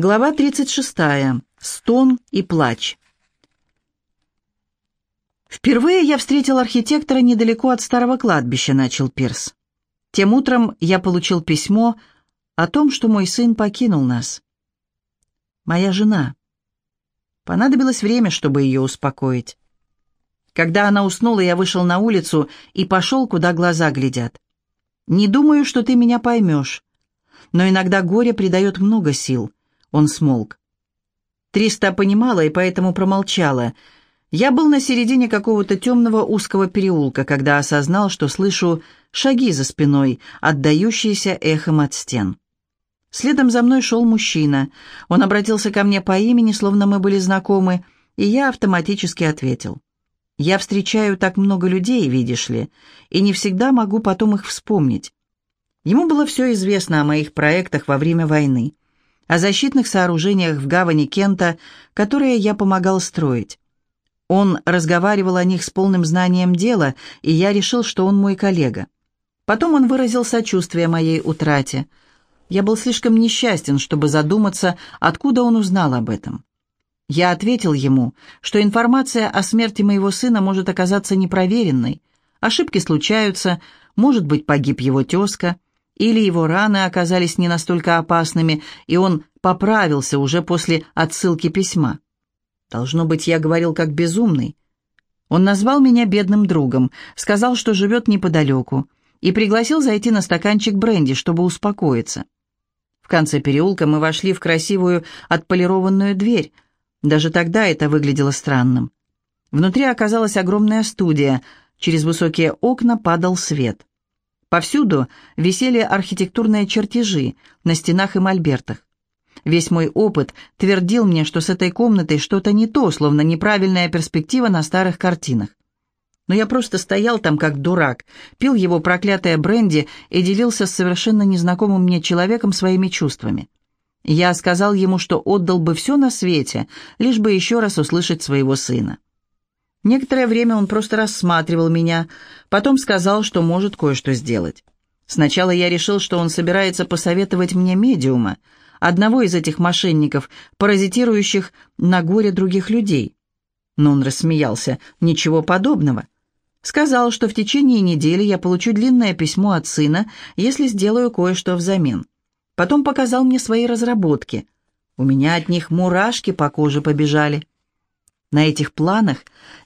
Глава 36. Стон и плач. «Впервые я встретил архитектора недалеко от старого кладбища», — начал Пирс. «Тем утром я получил письмо о том, что мой сын покинул нас. Моя жена. Понадобилось время, чтобы ее успокоить. Когда она уснула, я вышел на улицу и пошел, куда глаза глядят. Не думаю, что ты меня поймешь, но иногда горе придает много сил». Он смолк. Триста понимала и поэтому промолчала. Я был на середине какого-то темного узкого переулка, когда осознал, что слышу шаги за спиной, отдающиеся эхом от стен. Следом за мной шел мужчина. Он обратился ко мне по имени, словно мы были знакомы, и я автоматически ответил. «Я встречаю так много людей, видишь ли, и не всегда могу потом их вспомнить». Ему было все известно о моих проектах во время войны о защитных сооружениях в гавани Кента, которые я помогал строить. Он разговаривал о них с полным знанием дела, и я решил, что он мой коллега. Потом он выразил сочувствие моей утрате. Я был слишком несчастен, чтобы задуматься, откуда он узнал об этом. Я ответил ему, что информация о смерти моего сына может оказаться непроверенной. Ошибки случаются, может быть, погиб его тезка – или его раны оказались не настолько опасными, и он поправился уже после отсылки письма. Должно быть, я говорил как безумный. Он назвал меня бедным другом, сказал, что живет неподалеку, и пригласил зайти на стаканчик бренди, чтобы успокоиться. В конце переулка мы вошли в красивую отполированную дверь. Даже тогда это выглядело странным. Внутри оказалась огромная студия, через высокие окна падал свет. Повсюду висели архитектурные чертежи на стенах и мольбертах. Весь мой опыт твердил мне, что с этой комнатой что-то не то, словно неправильная перспектива на старых картинах. Но я просто стоял там как дурак, пил его проклятое бренди и делился с совершенно незнакомым мне человеком своими чувствами. Я сказал ему, что отдал бы все на свете, лишь бы еще раз услышать своего сына. Некоторое время он просто рассматривал меня, потом сказал, что может кое-что сделать. Сначала я решил, что он собирается посоветовать мне медиума, одного из этих мошенников, паразитирующих на горе других людей. Но он рассмеялся. Ничего подобного. Сказал, что в течение недели я получу длинное письмо от сына, если сделаю кое-что взамен. Потом показал мне свои разработки. У меня от них мурашки по коже побежали. На этих планах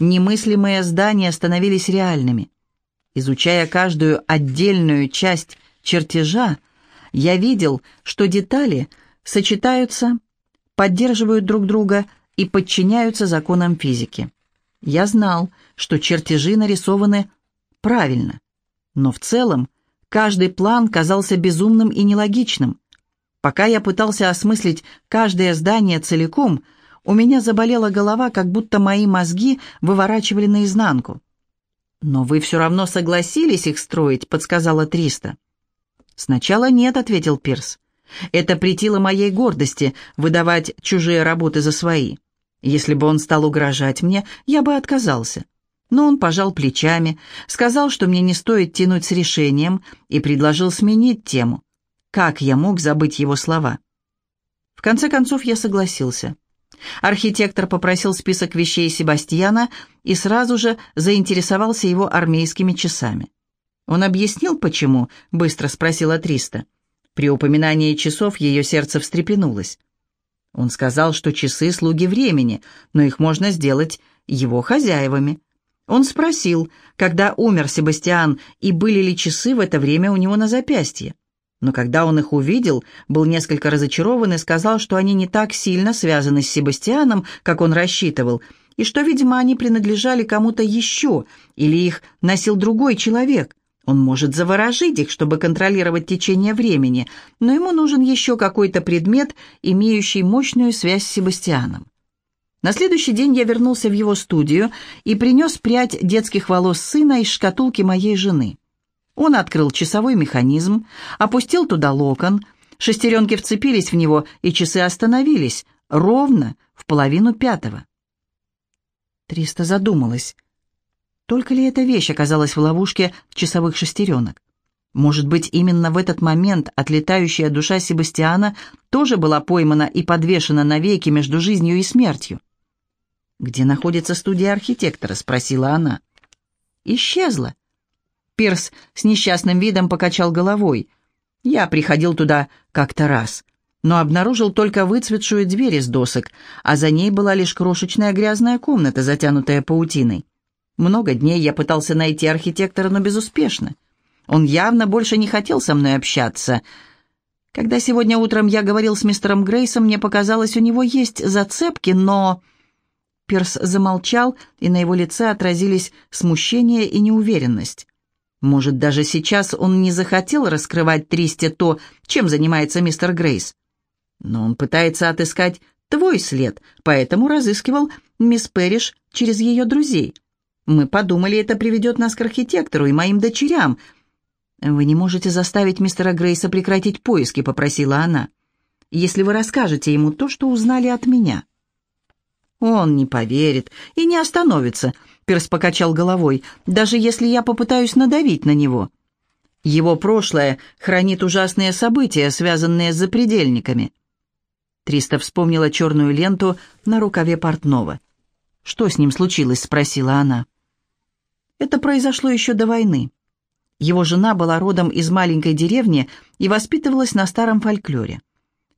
немыслимые здания становились реальными. Изучая каждую отдельную часть чертежа, я видел, что детали сочетаются, поддерживают друг друга и подчиняются законам физики. Я знал, что чертежи нарисованы правильно, но в целом каждый план казался безумным и нелогичным. Пока я пытался осмыслить каждое здание целиком – у меня заболела голова, как будто мои мозги выворачивали наизнанку. «Но вы все равно согласились их строить», — подсказала Триста. «Сначала нет», — ответил Пирс. «Это претило моей гордости выдавать чужие работы за свои. Если бы он стал угрожать мне, я бы отказался». Но он пожал плечами, сказал, что мне не стоит тянуть с решением, и предложил сменить тему. Как я мог забыть его слова? В конце концов я согласился. Архитектор попросил список вещей Себастьяна и сразу же заинтересовался его армейскими часами. «Он объяснил, почему?» — быстро спросила Триста. При упоминании часов ее сердце встрепенулось. Он сказал, что часы — слуги времени, но их можно сделать его хозяевами. Он спросил, когда умер Себастьян, и были ли часы в это время у него на запястье но когда он их увидел, был несколько разочарован и сказал, что они не так сильно связаны с Себастьяном, как он рассчитывал, и что, видимо, они принадлежали кому-то еще, или их носил другой человек. Он может заворожить их, чтобы контролировать течение времени, но ему нужен еще какой-то предмет, имеющий мощную связь с Себастьяном. На следующий день я вернулся в его студию и принес прядь детских волос сына из шкатулки моей жены. Он открыл часовой механизм, опустил туда локон, шестеренки вцепились в него, и часы остановились, ровно в половину пятого. Триста задумалась. Только ли эта вещь оказалась в ловушке часовых шестеренок? Может быть, именно в этот момент отлетающая душа Себастьяна тоже была поймана и подвешена навеки между жизнью и смертью. «Где находится студия архитектора?» — спросила она. «Исчезла». Пирс с несчастным видом покачал головой. «Я приходил туда как-то раз, но обнаружил только выцветшую дверь из досок, а за ней была лишь крошечная грязная комната, затянутая паутиной. Много дней я пытался найти архитектора, но безуспешно. Он явно больше не хотел со мной общаться. Когда сегодня утром я говорил с мистером Грейсом, мне показалось, у него есть зацепки, но...» Пирс замолчал, и на его лице отразились смущение и неуверенность. Может, даже сейчас он не захотел раскрывать Тристе то, чем занимается мистер Грейс. Но он пытается отыскать твой след, поэтому разыскивал мисс Перриш через ее друзей. Мы подумали, это приведет нас к архитектору и моим дочерям — «Вы не можете заставить мистера Грейса прекратить поиски», — попросила она. «Если вы расскажете ему то, что узнали от меня». «Он не поверит и не остановится», — Перс покачал головой, «даже если я попытаюсь надавить на него». Его прошлое хранит ужасные события, связанные с запредельниками. Триста вспомнила черную ленту на рукаве портного. «Что с ним случилось?» — спросила она. «Это произошло еще до войны. Его жена была родом из маленькой деревни и воспитывалась на старом фольклоре.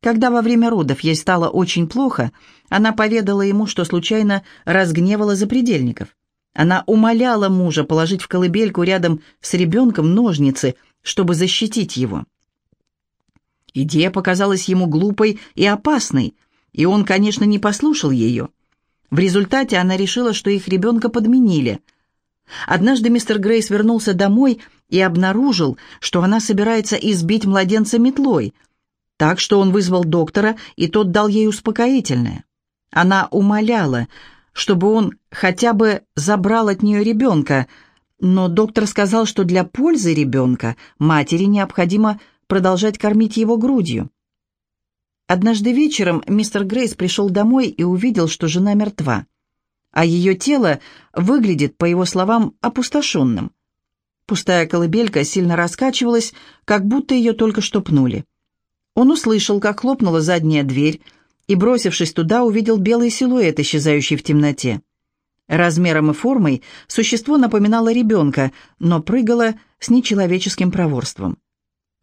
Когда во время родов ей стало очень плохо, она поведала ему, что случайно разгневала запредельников. Она умоляла мужа положить в колыбельку рядом с ребенком ножницы, чтобы защитить его. Идея показалась ему глупой и опасной, и он, конечно, не послушал ее. В результате она решила, что их ребенка подменили. Однажды мистер Грейс вернулся домой и обнаружил, что она собирается избить младенца метлой, так что он вызвал доктора, и тот дал ей успокоительное. Она умоляла, чтобы он хотя бы забрал от нее ребенка, но доктор сказал, что для пользы ребенка матери необходимо продолжать кормить его грудью. Однажды вечером мистер Грейс пришел домой и увидел, что жена мертва, а ее тело выглядит, по его словам, опустошенным. Пустая колыбелька сильно раскачивалась, как будто ее только что пнули. Он услышал, как хлопнула задняя дверь, и, бросившись туда, увидел белый силуэт, исчезающий в темноте. Размером и формой существо напоминало ребенка, но прыгало с нечеловеческим проворством.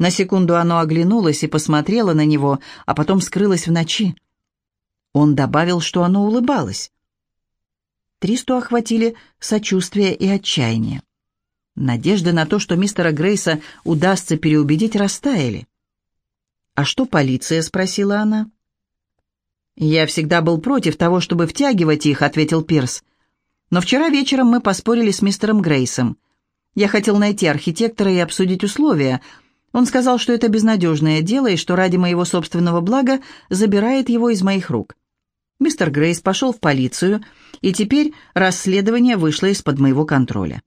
На секунду оно оглянулось и посмотрело на него, а потом скрылось в ночи. Он добавил, что оно улыбалось. Тристу охватили сочувствие и отчаяние. Надежды на то, что мистера Грейса удастся переубедить, растаяли. «А что полиция?» — спросила она. «Я всегда был против того, чтобы втягивать их», — ответил Пирс. «Но вчера вечером мы поспорили с мистером Грейсом. Я хотел найти архитектора и обсудить условия. Он сказал, что это безнадежное дело и что ради моего собственного блага забирает его из моих рук. Мистер Грейс пошел в полицию, и теперь расследование вышло из-под моего контроля.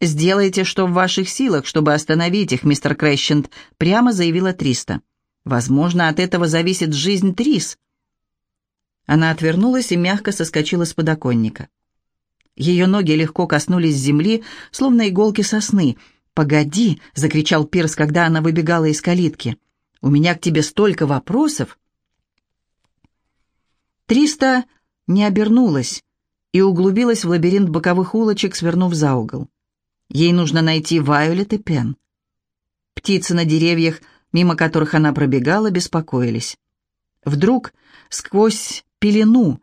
«Сделайте, что в ваших силах, чтобы остановить их, мистер Крэщент», прямо заявила Триста. «Возможно, от этого зависит жизнь Трис». Она отвернулась и мягко соскочила с подоконника. Ее ноги легко коснулись земли, словно иголки сосны. «Погоди!» — закричал Пирс, когда она выбегала из калитки. «У меня к тебе столько вопросов!» Триста не обернулась и углубилась в лабиринт боковых улочек, свернув за угол. Ей нужно найти Вайолет и Пен. Птицы на деревьях, мимо которых она пробегала, беспокоились. Вдруг, сквозь пелену,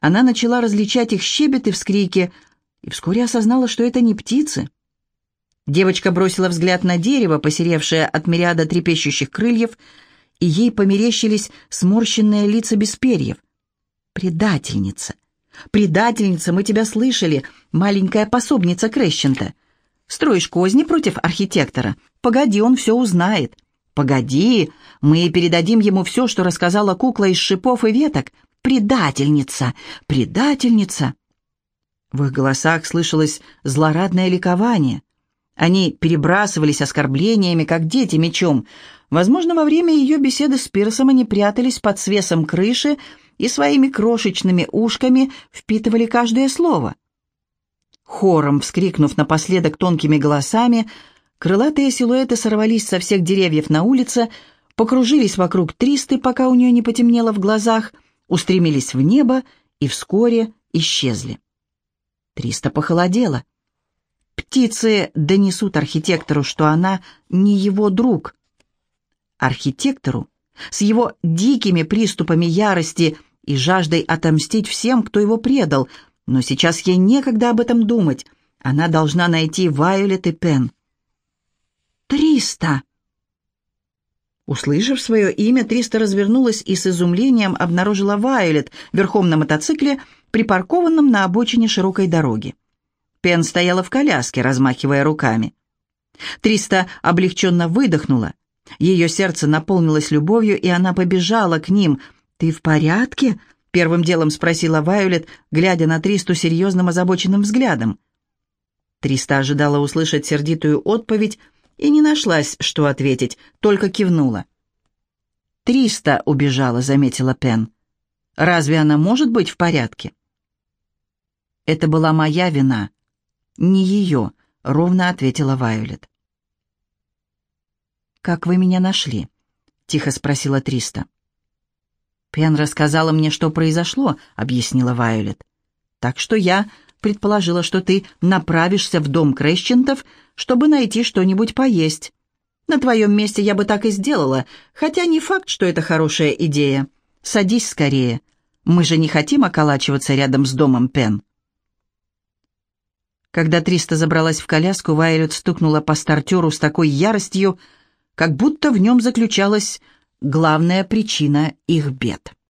она начала различать их щебет и вскрики, и вскоре осознала, что это не птицы. Девочка бросила взгляд на дерево, посеревшее от мириада трепещущих крыльев, и ей померещились сморщенные лица без перьев. «Предательница! Предательница, мы тебя слышали, маленькая пособница Крещента!» Строишь козни против архитектора? Погоди, он все узнает. Погоди, мы передадим ему все, что рассказала кукла из шипов и веток. Предательница! Предательница!» В их голосах слышалось злорадное ликование. Они перебрасывались оскорблениями, как дети мечом. Возможно, во время ее беседы с Пирсом они прятались под свесом крыши и своими крошечными ушками впитывали каждое слово. Хором вскрикнув напоследок тонкими голосами, Крылатые силуэты сорвались со всех деревьев на улице, покружились вокруг Тристы, пока у нее не потемнело в глазах, устремились в небо и вскоре исчезли. Триста похолодела. Птицы донесут архитектору, что она не его друг. Архитектору с его дикими приступами ярости и жаждой отомстить всем, кто его предал, но сейчас ей некогда об этом думать. Она должна найти Вайолет и Пен. «Триста!» Услышав свое имя, Триста развернулась и с изумлением обнаружила Вайолет верхом на мотоцикле, припаркованном на обочине широкой дороги. Пен стояла в коляске, размахивая руками. Триста облегченно выдохнула. Ее сердце наполнилось любовью, и она побежала к ним. «Ты в порядке?» — первым делом спросила Вайолет, глядя на Тристу серьезным озабоченным взглядом. Триста ожидала услышать сердитую отповедь, и не нашлась, что ответить, только кивнула. «Триста убежала», — заметила Пен. «Разве она может быть в порядке?» «Это была моя вина, не ее», — ровно ответила Вайолет. «Как вы меня нашли?» — тихо спросила Триста. «Пен рассказала мне, что произошло», — объяснила Вайолет. «Так что я предположила, что ты направишься в дом Крещентов, чтобы найти что-нибудь поесть. На твоем месте я бы так и сделала, хотя не факт, что это хорошая идея. Садись скорее. Мы же не хотим околачиваться рядом с домом Пен». Когда Триста забралась в коляску, Вайлет стукнула по стартеру с такой яростью, как будто в нем заключалась главная причина их бед.